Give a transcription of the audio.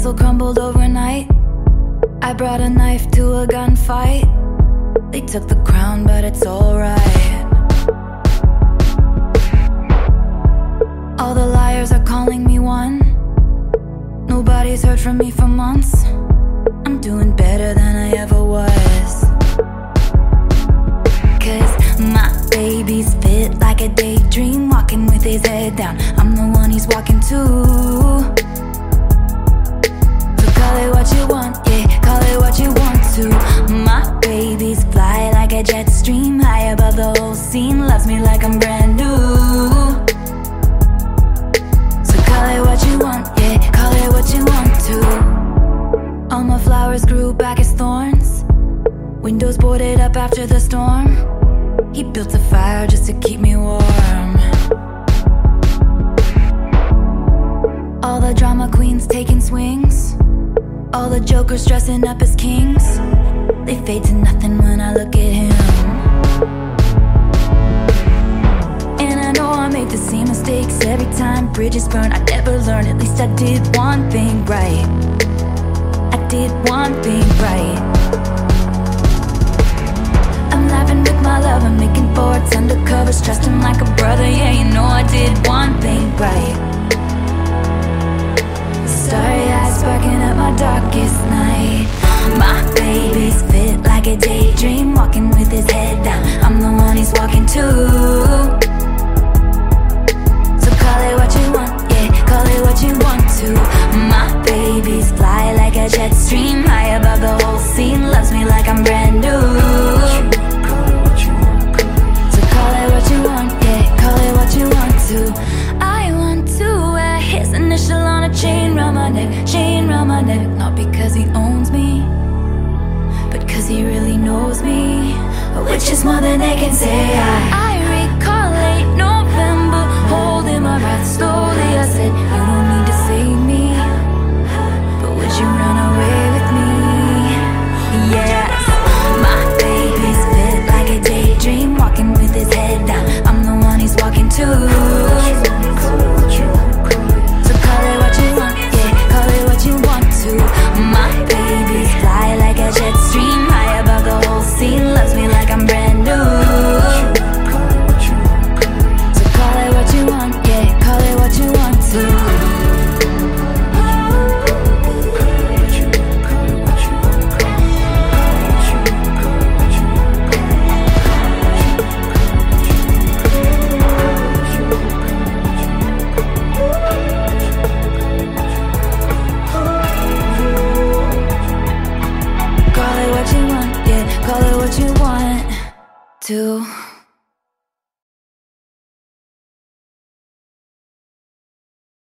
castle crumbled overnight. I brought a knife to a gunfight. They took the crown, but it's alright. All the liars are calling me one. Nobody's heard from me for months. I'm doing better than I ever scene, loves me like I'm brand new. So call it what you want, yeah, call it what you want to. All my flowers grew back as thorns. Windows boarded up after the storm. He built a fire just to keep me warm. All the drama queens taking swings. All the jokers dressing up as kings. They fade to nothing mistakes every time bridges burn. I never learn, at least I did one thing right. I did one thing right. I'm laughing with my love, I'm making forwards undercover, trust him like a brother. Yeah, you know I did one thing right. Neck, chain round my neck, not because he owns me, but cause he really knows me, which is more than they can say. I, I to.